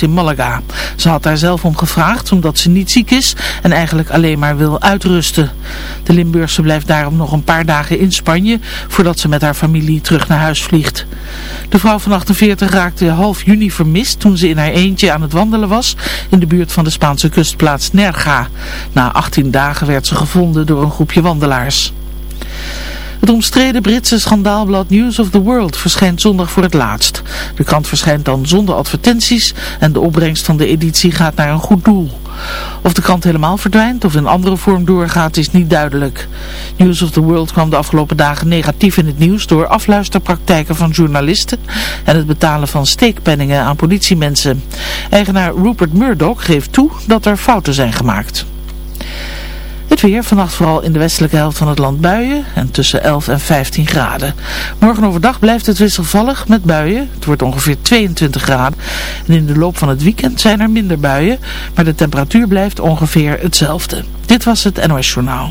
in Malaga. Ze had daar zelf om gevraagd omdat ze niet ziek is en eigenlijk alleen maar wil uitrusten. De Limburgse blijft daarom nog een paar dagen in Spanje voordat ze met haar familie terug naar huis vliegt. De vrouw van 48 raakte half juni vermist toen ze in haar eentje aan het wandelen was in de buurt van de Spaanse kustplaats Nerga. Na 18 dagen werd ze gevonden door een groepje wandelaars. Het omstreden Britse schandaalblad News of the World verschijnt zondag voor het laatst. De krant verschijnt dan zonder advertenties en de opbrengst van de editie gaat naar een goed doel. Of de krant helemaal verdwijnt of in andere vorm doorgaat is niet duidelijk. News of the World kwam de afgelopen dagen negatief in het nieuws door afluisterpraktijken van journalisten en het betalen van steekpenningen aan politiemensen. Eigenaar Rupert Murdoch geeft toe dat er fouten zijn gemaakt. Het weer, vannacht vooral in de westelijke helft van het land buien en tussen 11 en 15 graden. Morgen overdag blijft het wisselvallig met buien. Het wordt ongeveer 22 graden. En in de loop van het weekend zijn er minder buien, maar de temperatuur blijft ongeveer hetzelfde. Dit was het NOS Journaal.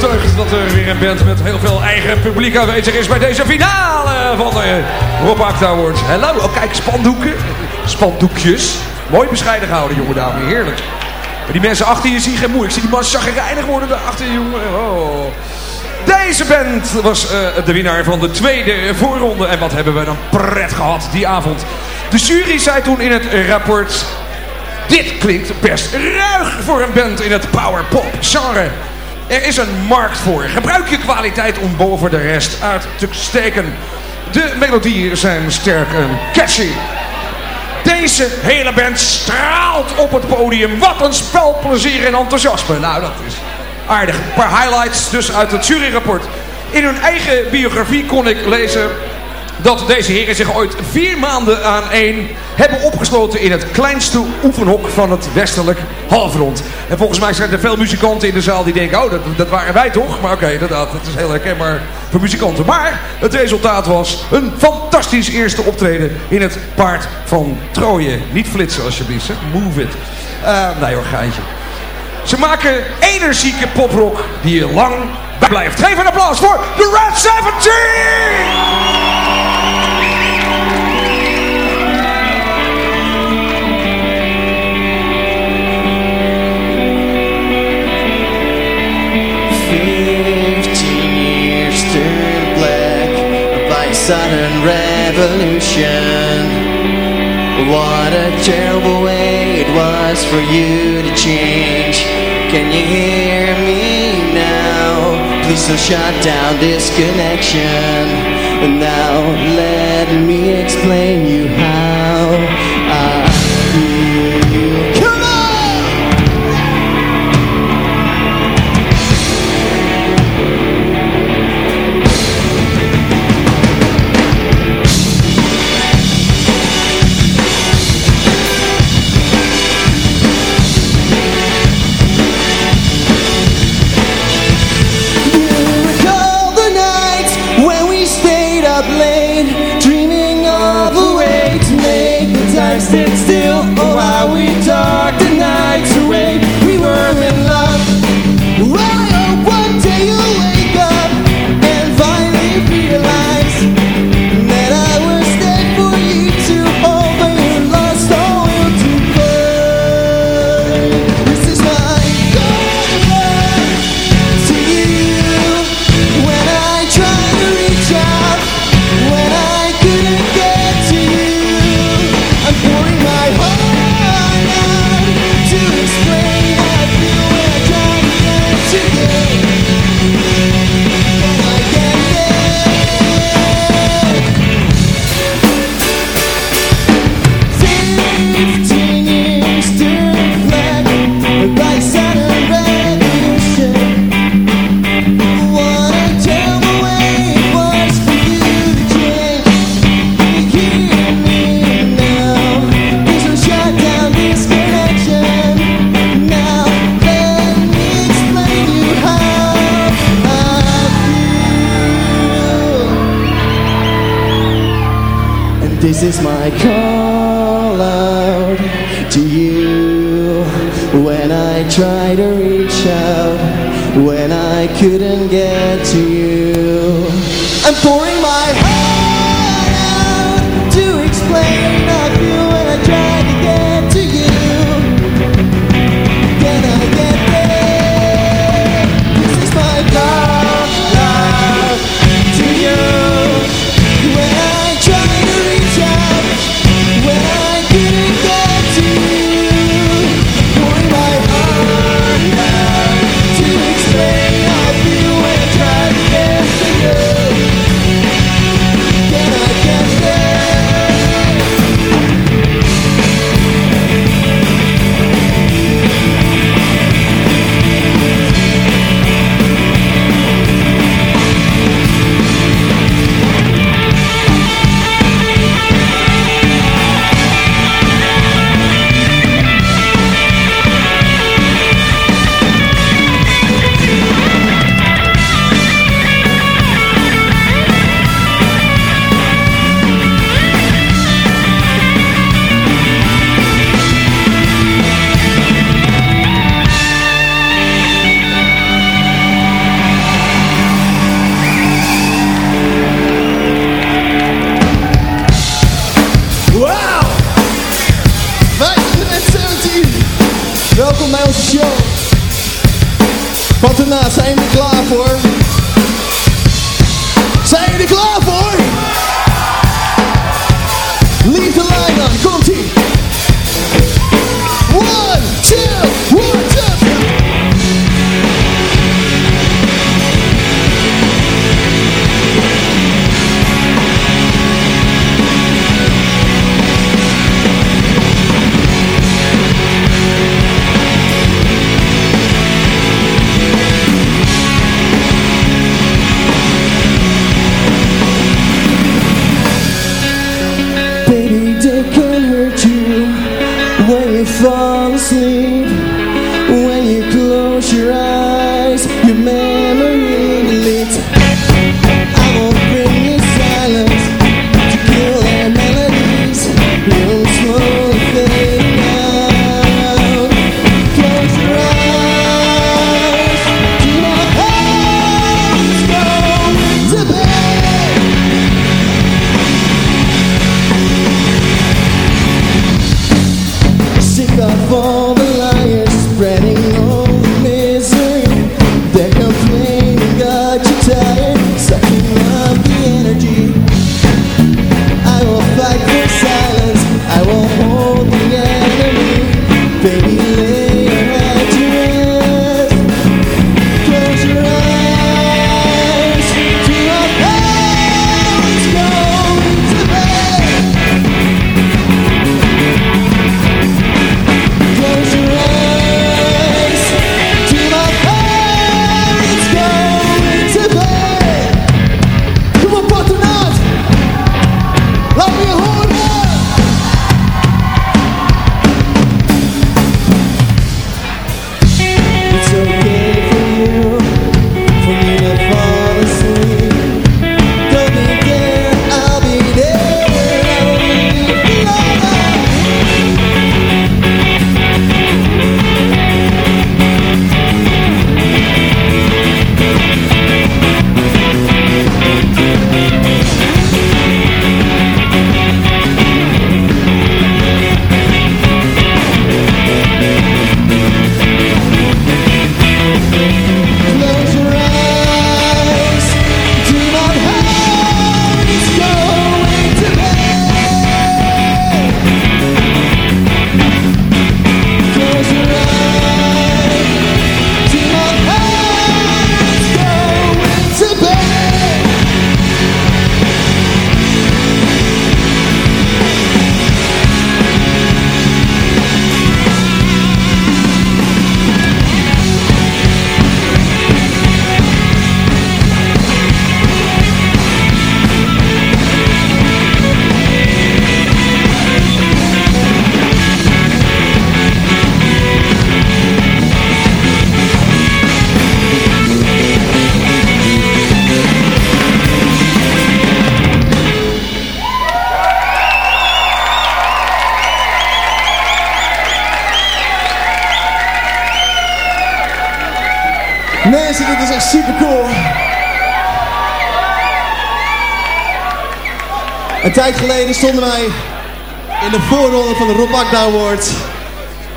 Deugd dat er weer een band met heel veel eigen publiek aanwezig is bij deze finale van de Rob Acta Awards. Hallo, oh kijk, spandoeken, spandoekjes. Mooi bescheiden gehouden, jonge dame, heerlijk. Maar die mensen achter je zien geen moe. Ik zie die man chagrijnig worden daar achter je, jongen. Oh. Deze band was eh, de winnaar van de tweede voorronde. En wat hebben we dan pret gehad die avond. De jury zei toen in het rapport... Dit klinkt best ruig voor een band in het power pop genre. Er is een markt voor. Gebruik je kwaliteit om boven de rest uit te steken. De melodieën zijn sterk en catchy. Deze hele band straalt op het podium. Wat een spelplezier en enthousiasme. Nou, dat is aardig. Een paar highlights dus uit het juryrapport. In hun eigen biografie kon ik lezen dat deze heren zich ooit vier maanden aan één hebben opgesloten in het kleinste oefenhok van het westelijk halfrond. En volgens mij zijn er veel muzikanten in de zaal die denken, oh dat, dat waren wij toch? Maar oké, inderdaad, dat is heel herkenbaar voor muzikanten. Maar het resultaat was een fantastisch eerste optreden in het paard van Troje. Niet flitsen alsjeblieft, move it. Uh, nee hoor, geintje. Ze maken energieke poprock die je lang blijft. Geef een applaus voor The Red 17! Sudden revolution. What a terrible way it was for you to change. Can you hear me now? Please don't shut down this connection. And now let me explain you how I feel. sit still oh, or while we talk. This is my call out to you. When I try to reach out When I couldn't get to you I'm Mail Show. Want daarna zijn we klaar voor. Zijn jullie klaar voor? Liefde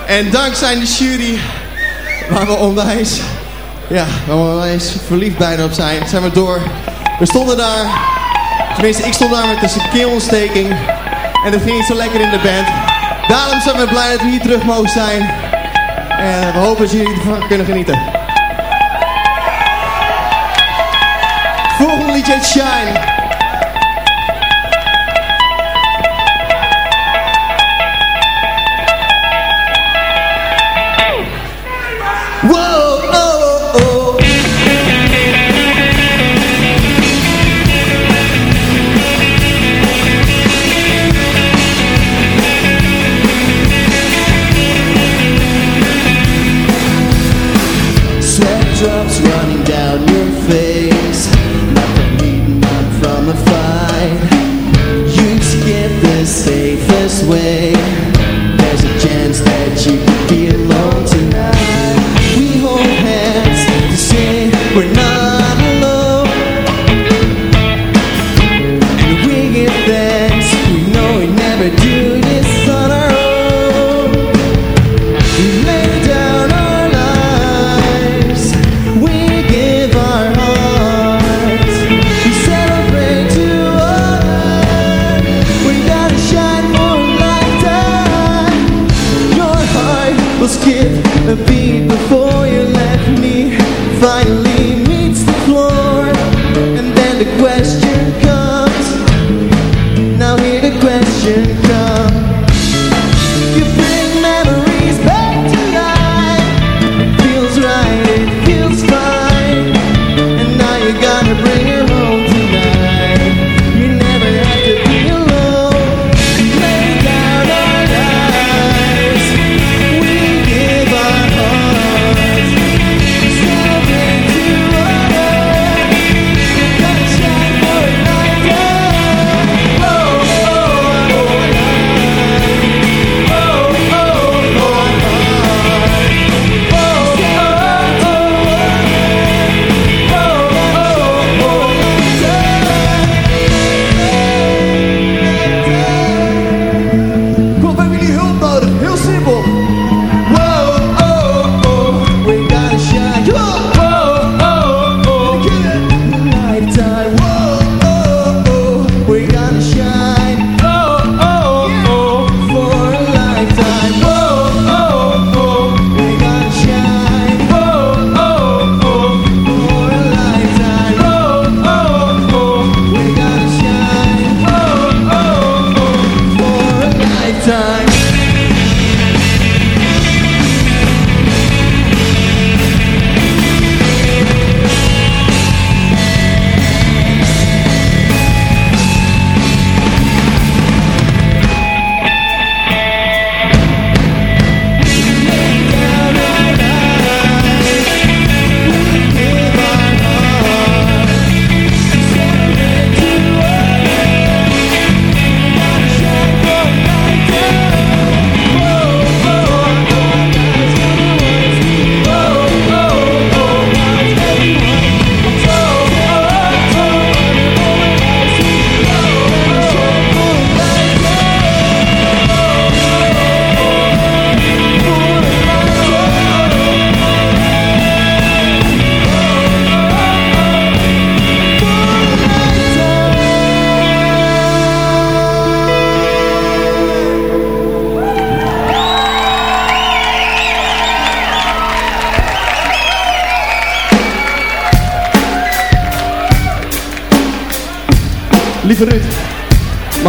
En dankzij de jury, waar we onwijs, ja, waar we onwijs verliefd bijna op zijn, zijn we door. We stonden daar, tenminste ik stond daar met een keelontsteking. En dat ging zo lekker in de band. Daarom zijn we blij dat we hier terug mogen zijn. En we hopen dat jullie ervan kunnen genieten. Volgende liedje Shine. Whoa!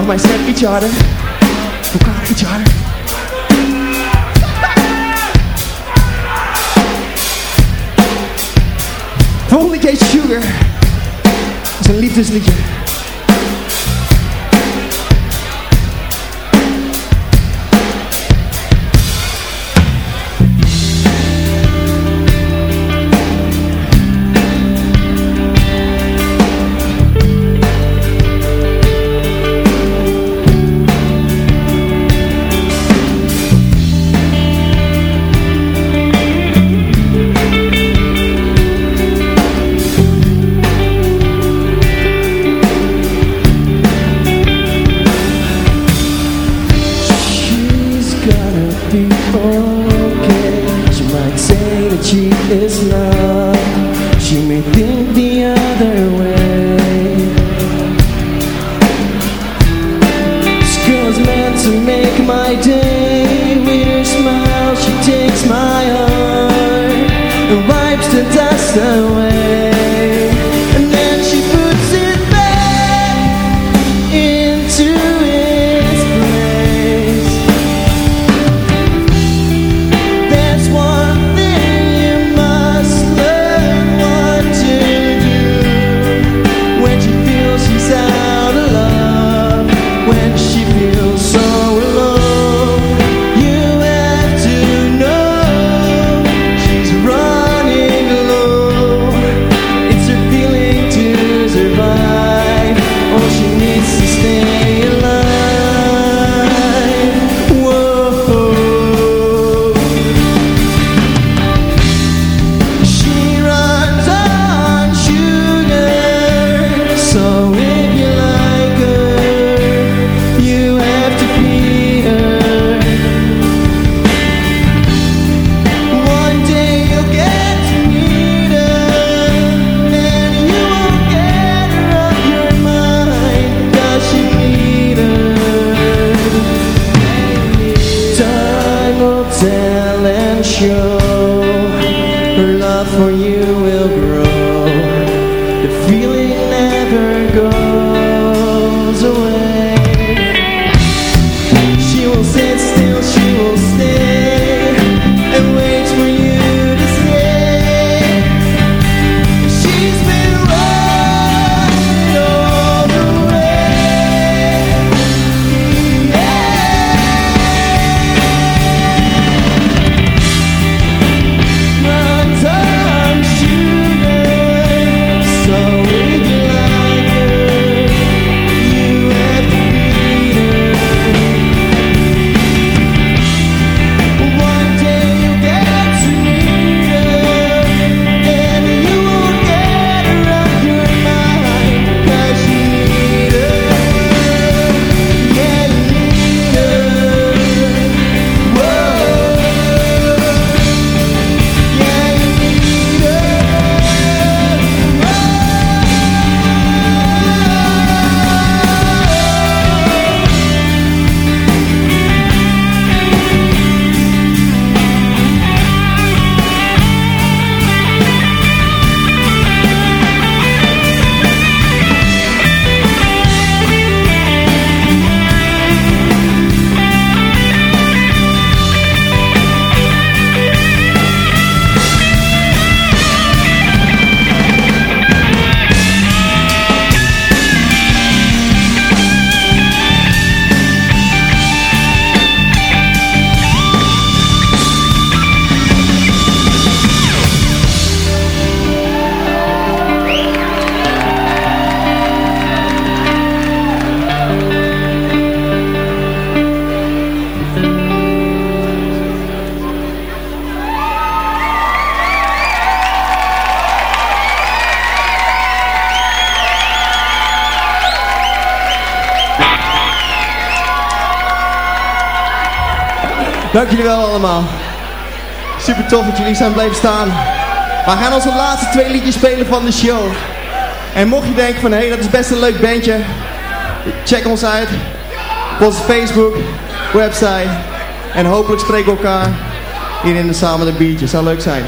of myself, each other. harder, got each other. Only Gate Sugar is een liefdesliedje. Dank jullie wel allemaal. Super tof dat jullie zijn blijven staan. We gaan onze laatste twee liedjes spelen van de show. En mocht je denken van, hé, hey, dat is best een leuk bandje. Check ons uit. Op onze Facebook, website. En hopelijk spreken we elkaar hier in de samen de biertjes. Zou leuk zijn.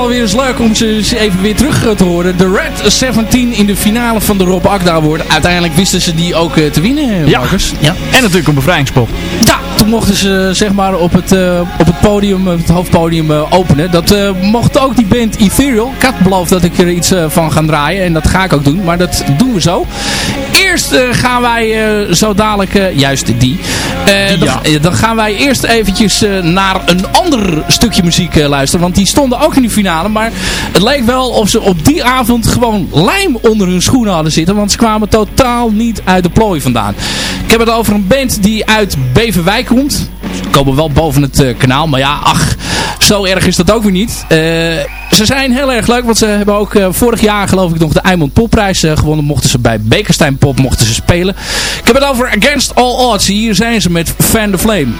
Wel weer eens leuk om ze even weer terug te horen. De Red 17 in de finale van de Rob Akda Award. Uiteindelijk wisten ze die ook te winnen, Ja. Marcus. ja. En natuurlijk een bevrijdingspop. Ja, toen mochten ze zeg maar op het, eh, op het podium, het hoofdpodium eh, openen. Dat eh, mocht ook die band Ethereal. Ik had beloofd dat ik er iets eh, van ga draaien en dat ga ik ook doen. Maar dat doen we zo. Eerst eh, gaan wij eh, zo dadelijk, eh, juist die. Eh, dan, eh, dan gaan wij eerst eventjes eh, naar een ander stukje muziek luisteren. Want die stonden ook in de finale. Maar het leek wel of ze op die avond gewoon lijm onder hun schoenen hadden zitten. Want ze kwamen totaal niet uit de plooi vandaan. Ik heb het over een band die uit Beverwijk komt. Ze komen wel boven het kanaal. Maar ja, ach, zo erg is dat ook weer niet. Eh, ze zijn heel erg leuk. Want ze hebben ook eh, vorig jaar geloof ik nog de Eimond Popprijs eh, gewonnen. Mochten ze bij Bekenstein Pop mochten ze spelen. Ik heb het over Against All Odds. Hier zijn ze met Fan the Flame.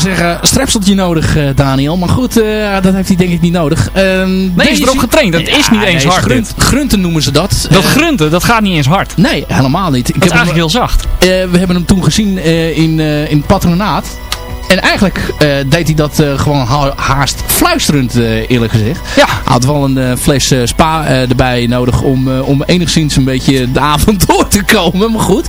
Zou zeggen, strepseltje nodig, uh, Daniel. Maar goed, uh, dat heeft hij denk ik niet nodig. Uh, nee, is erop getraind. Dat is niet eens hard. Grunt, grunten noemen ze dat. Dat grunten, dat gaat niet eens hard. Nee, helemaal niet. Ik dat is eigenlijk heel zacht. we hebben hem toen gezien in, in het patronaat. En eigenlijk uh, deed hij dat uh, gewoon ha haast fluisterend, uh, eerlijk gezegd. Ja. Hij had wel een fles spa erbij nodig om, om enigszins een beetje de avond door te komen. Maar goed.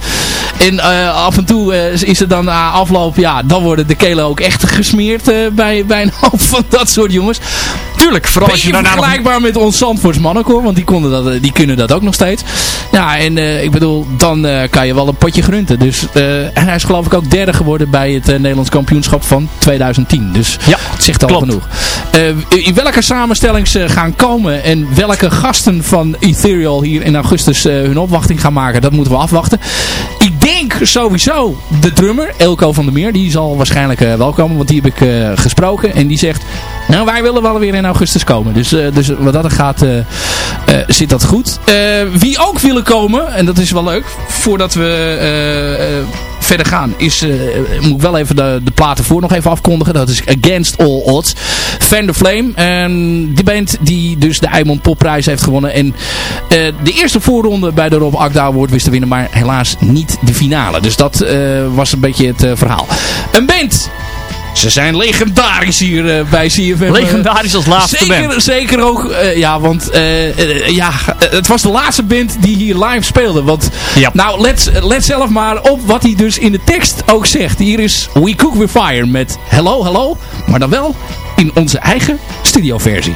En af en toe is er dan na afloop, ja, dan worden de kelen ook echt gesmeerd bij, bij een hoop van dat soort jongens. Tuurlijk, vooral als je daarna vergelijkbaar nog... met ons Zandvoorts mannenkoor, want die, konden dat, die kunnen dat ook nog steeds. Ja, en ik bedoel, dan kan je wel een potje grunten. Dus, en hij is geloof ik ook derde geworden bij het Nederlands kampioenschap van 2010. Dus ja, het zegt al genoeg. In welke samenstellings uh, gaan komen en welke gasten van Ethereal hier in augustus hun opwachting gaan maken, dat moeten we afwachten. Ik denk sowieso de drummer, Elko van der Meer, die zal waarschijnlijk wel komen, want die heb ik gesproken. En die zegt, nou wij willen wel weer in augustus komen. Dus, dus wat dat gaat, zit dat goed. wie ook willen komen, en dat is wel leuk, voordat we verder gaan, is, uh, moet ik wel even de, de platen voor nog even afkondigen. Dat is Against All Odds. Fan the Flame. En die band die dus de Eimond Popprijs heeft gewonnen. En uh, de eerste voorronde bij de Rob Akda Award wist te winnen. Maar helaas niet de finale. Dus dat uh, was een beetje het verhaal. Een band ze zijn legendarisch hier uh, bij CFM. Legendarisch als laatste zeker, band. Zeker ook, uh, ja, want uh, ja, het was de laatste band die hier live speelde. Want, nou, let, let zelf maar op wat hij dus in de tekst ook zegt. Hier is We Cook With Fire met Hello, Hello, maar dan wel in onze eigen studioversie.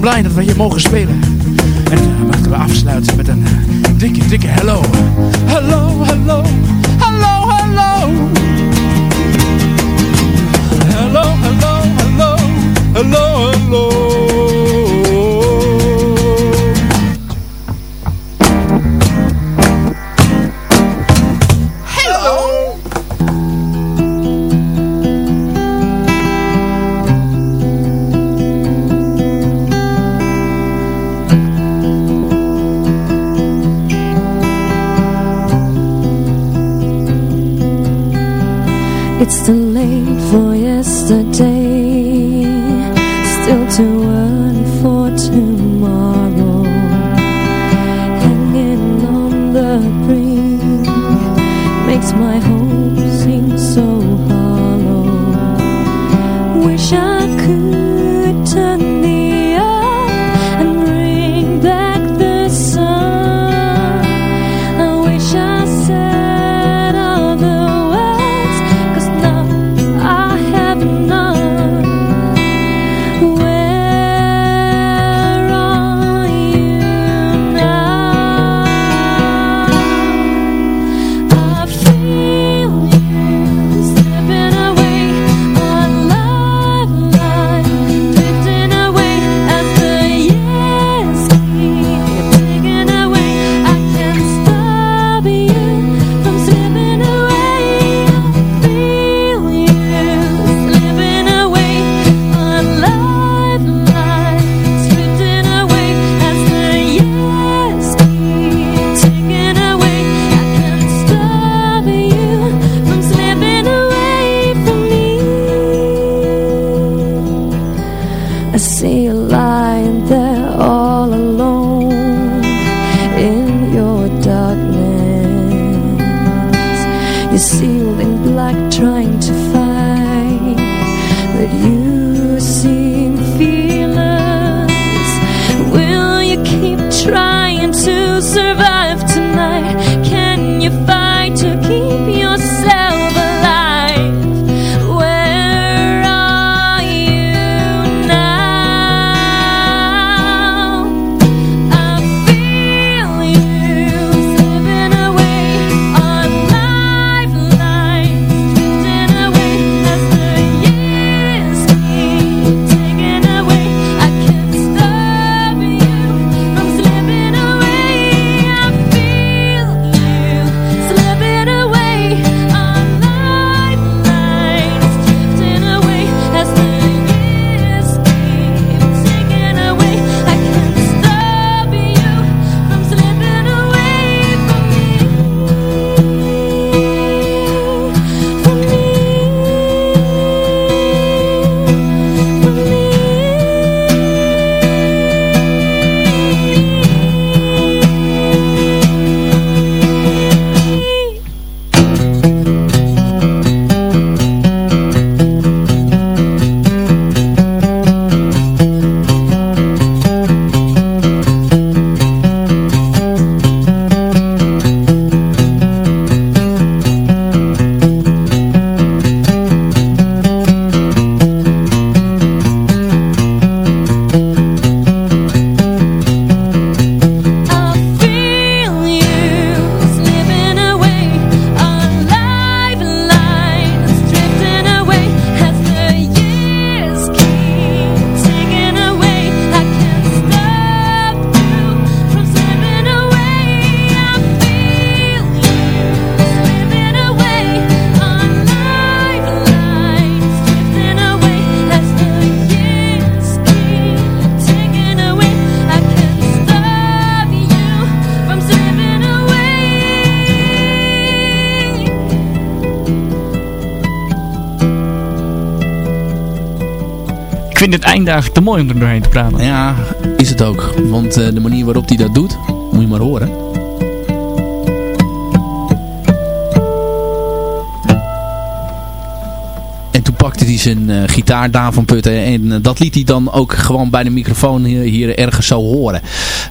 blij dat we hier mogen spelen. En eh, laten we afsluiten met een eh, dikke, dikke hello. Hello! Vind het einde eigenlijk te mooi om er doorheen te praten. Ja, is het ook. Want eh, de manier waarop hij dat doet, moet je maar horen. En toen pakte hij zijn eh, gitaar daar van Putten. En eh, dat liet hij dan ook gewoon bij de microfoon hier, hier ergens zo horen.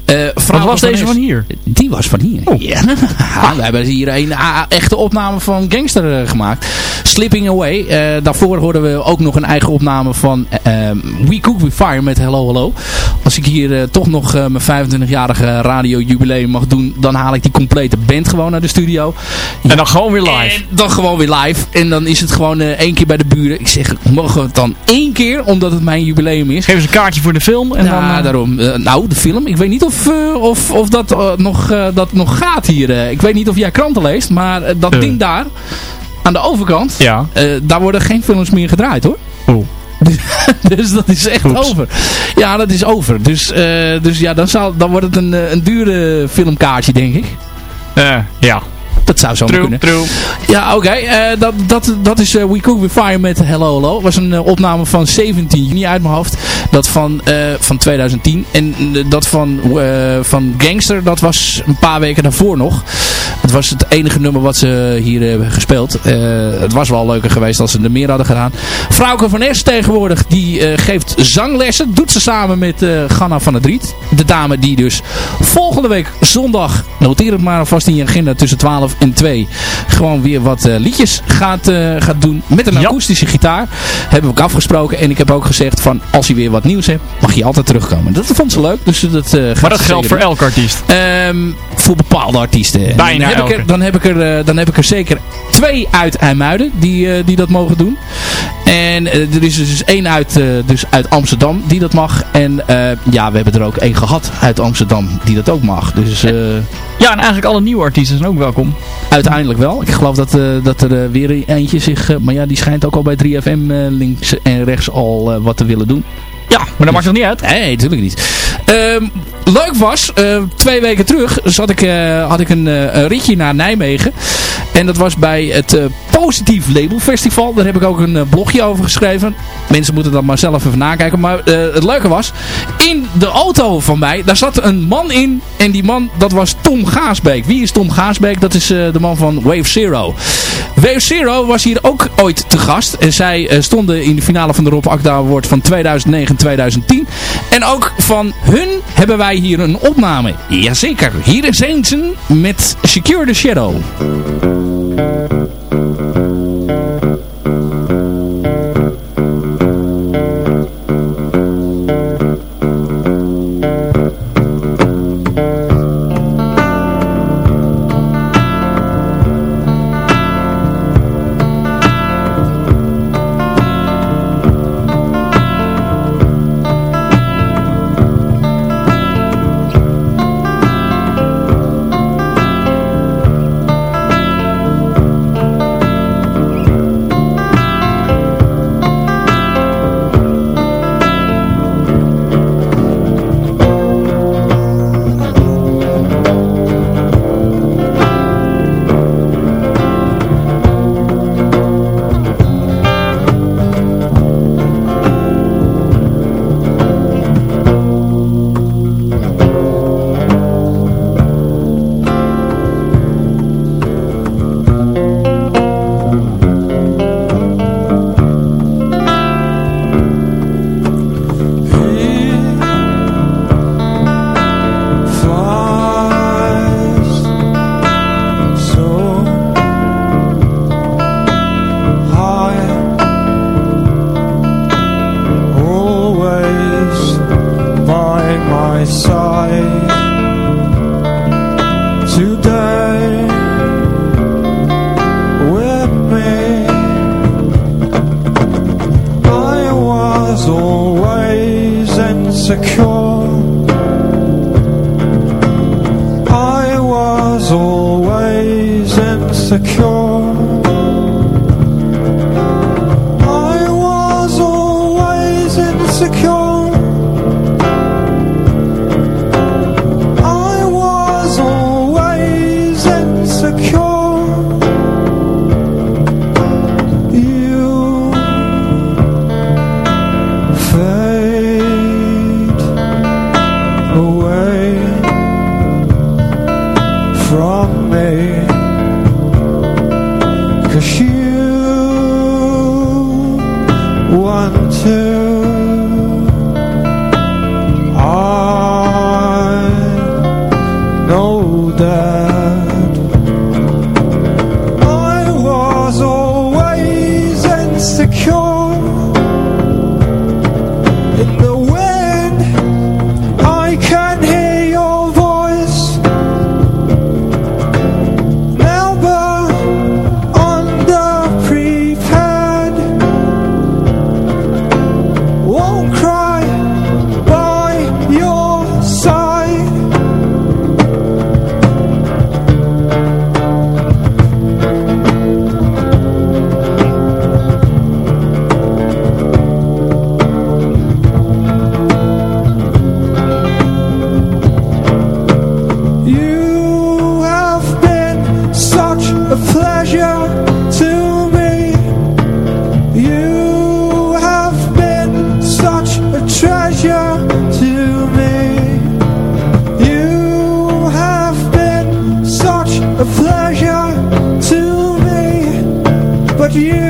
Eh Wat was deze van hier? Die was van hier. Oh. Ja. we hebben hier een ah, echte opname van Gangster eh, gemaakt. Slipping Away. Eh, daarvoor hoorden we ook nog een eigen opname van eh, We Cook With Fire met Hello Hello. Als ik hier toch nog mijn 25-jarige radiojubileum mag doen, dan haal ik die complete band gewoon naar de studio. En dan gewoon weer live. En dan gewoon weer live. En dan is het gewoon één keer bij de buren. Ik zeg, mogen we het dan één keer, omdat het mijn jubileum is. Geef eens een kaartje voor de film. En ja, dan, eh, daarom. Nou, de film. Ik weet niet of, of, of dat, nog, dat nog gaat hier. eh. ik weet niet of jij kranten leest, maar eh, dat Eh. ding daar, aan de overkant, Ja. eh, daar worden geen films meer gedraaid hoor. Oh. dus dat is echt Oeps. over. Ja, dat is over. Dus, eh, dus ja, dan, zal, dan wordt het een, eh, een dure filmkaartje, denk ik. Eh, ja. Dat zou zo True, kunnen. true. Ja, oké. eh, dat, dat, dat is eh, We Cook With Fire met Hello Hello. Was een eh, opname van 17 juni uit mijn hoofd. Dat van, van 2010. En dat van, van Gangster, dat was een paar weken daarvoor nog. Het was het enige nummer wat ze hier hebben gespeeld. Het was wel leuker geweest als ze er meer hadden gedaan. Frauke van Es tegenwoordig, die geeft zanglessen. Doet ze samen met eh Ganna van het Riet. De dame die dus volgende week zondag, noteer het maar alvast in je agenda tussen 12 en 2. Gewoon weer wat eh, liedjes gaat, eh, gaat doen met een akoestische gitaar. Hebben we ook afgesproken. En ik heb ook gezegd van als je weer wat nieuws hebt, mag je altijd terugkomen. Dat vond ze leuk. Dus dat, eh, gaat Maar dat geldt voor elke artiest. Ehm, voor bepaalde artiesten. En Bijna dan, heb ik er, dan, heb ik er, dan heb ik er zeker twee uit IJmuiden die, die dat mogen doen. En er is dus één uit, dus uit Amsterdam die dat mag. En ja, we hebben er ook één gehad uit Amsterdam die dat ook mag. Dus Ja, en eigenlijk alle nieuwe artiesten zijn ook welkom. Uiteindelijk wel. Ik geloof dat, eh, dat er eh, weer eentje zich... eh, maar ja, die schijnt ook al bij 3FM eh, links en rechts al wat te willen doen. Ja, maar dat maakt nog niet uit. Nee, natuurlijk niet. Ehm, leuk was, eh, twee weken terug zat ik, eh, had ik een, eh, een ritje naar Nijmegen. En dat was bij het eh Positief Label Festival. Daar heb ik ook een blogje over geschreven. Mensen moeten dat maar zelf even nakijken. Maar het leuke was, in de auto van mij, daar zat een man in. En die man, dat was Tom Gaasbeek. Wie is Tom Gaasbeek? Dat is de man van Wave Zero. Wave Zero was hier ook ooit te gast. En zij stonden in de finale van de Rob Akda Award van 2009-2010. En ook van hun hebben wij hier een opname. Jazeker, hier is Eentsen met Secure the Shadow. secure. you.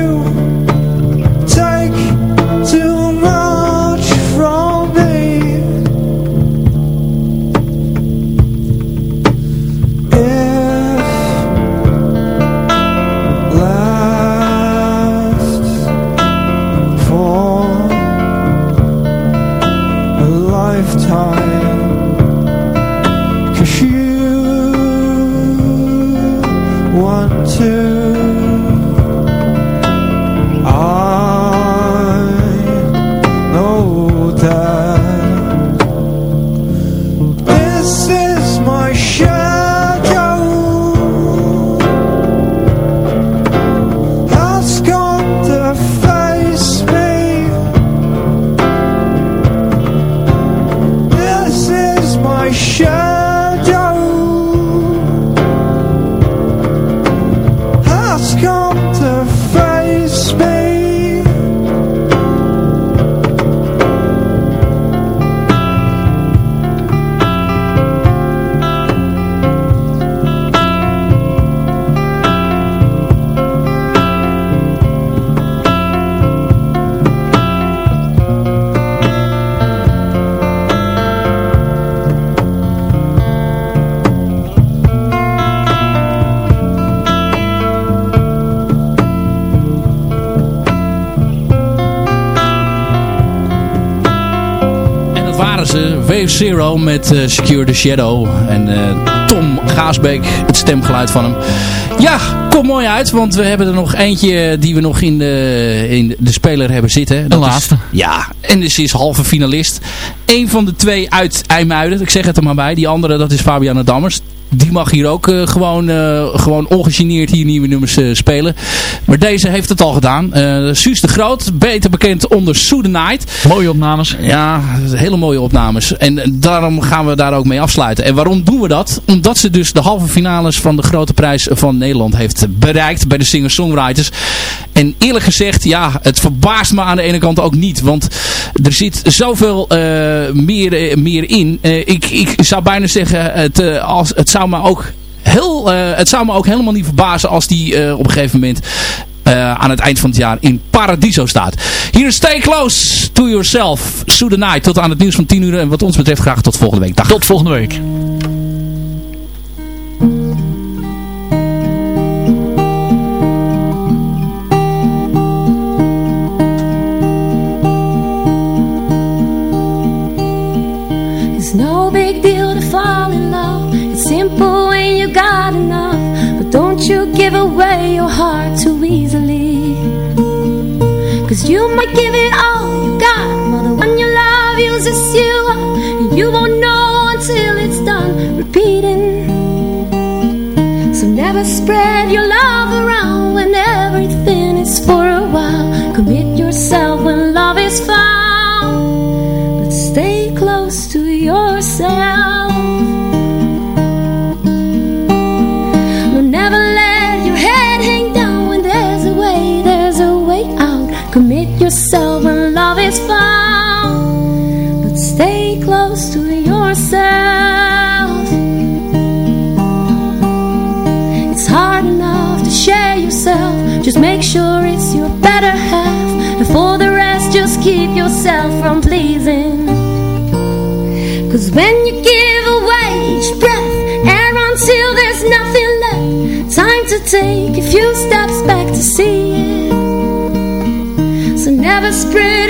Zero met eh, Secure the Shadow. En eh, Tom Gaasbeek, het stemgeluid van hem. Ja, komt mooi uit, want we hebben er nog eentje die we nog in de, in de speler hebben zitten. Dat is- laatste. ja, en dus is halve finalist. Eén van de twee uit IJmuiden, ik zeg het er maar bij. Die andere, dat is Fabiana Dammers. Die mag hier ook eh, gewoon, eh, gewoon ongegeneerd hier nieuwe nummers eh, spelen. Maar deze heeft het al gedaan. Suus de Groot, beter bekend onder Sue the Night. Mooie opnames. Ja, hele mooie opnames. En daarom gaan we daar ook mee afsluiten. En waarom doen we dat? Omdat ze dus de halve finales van de grote prijs van Nederland heeft bereikt bij de singer-songwriters. En eerlijk gezegd, ja, het verbaast me aan de ene kant ook niet. Want er zit zoveel meer, meer in. Ik, ik zou bijna zeggen, het, als, het zou me ook... Heel, eh, het zou me ook helemaal niet verbazen als die eh, op een gegeven moment eh, aan het eind van het jaar in Paradiso staat. Hier is Stay Close to Yourself. Sue the Night. Tot aan het nieuws van 10 uur. En wat ons betreft graag tot volgende week. Dag. Tot volgende week. You give away your heart too easily. Cause you might give it all you got. While the one you love uses you up. And you won't know until it's done repeating. So never spread your love around when everything is for a while. Commit yourself when love is found. But stay close to yourself. Yourself when love is found. But stay close to yourself. It's hard enough to share yourself. Just make sure it's your better half. And for the rest, just keep yourself from pleasing. Cause when you give away each breath, and until there's nothing left, time to take a few steps back to see spread